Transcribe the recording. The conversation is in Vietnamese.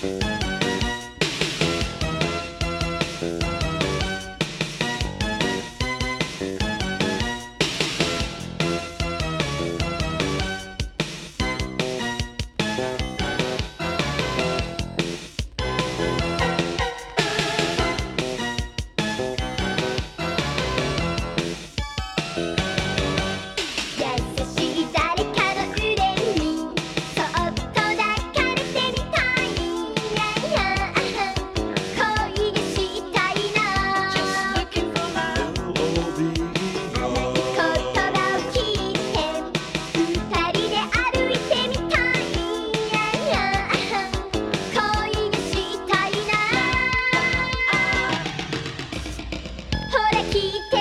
Yeah. 聞いて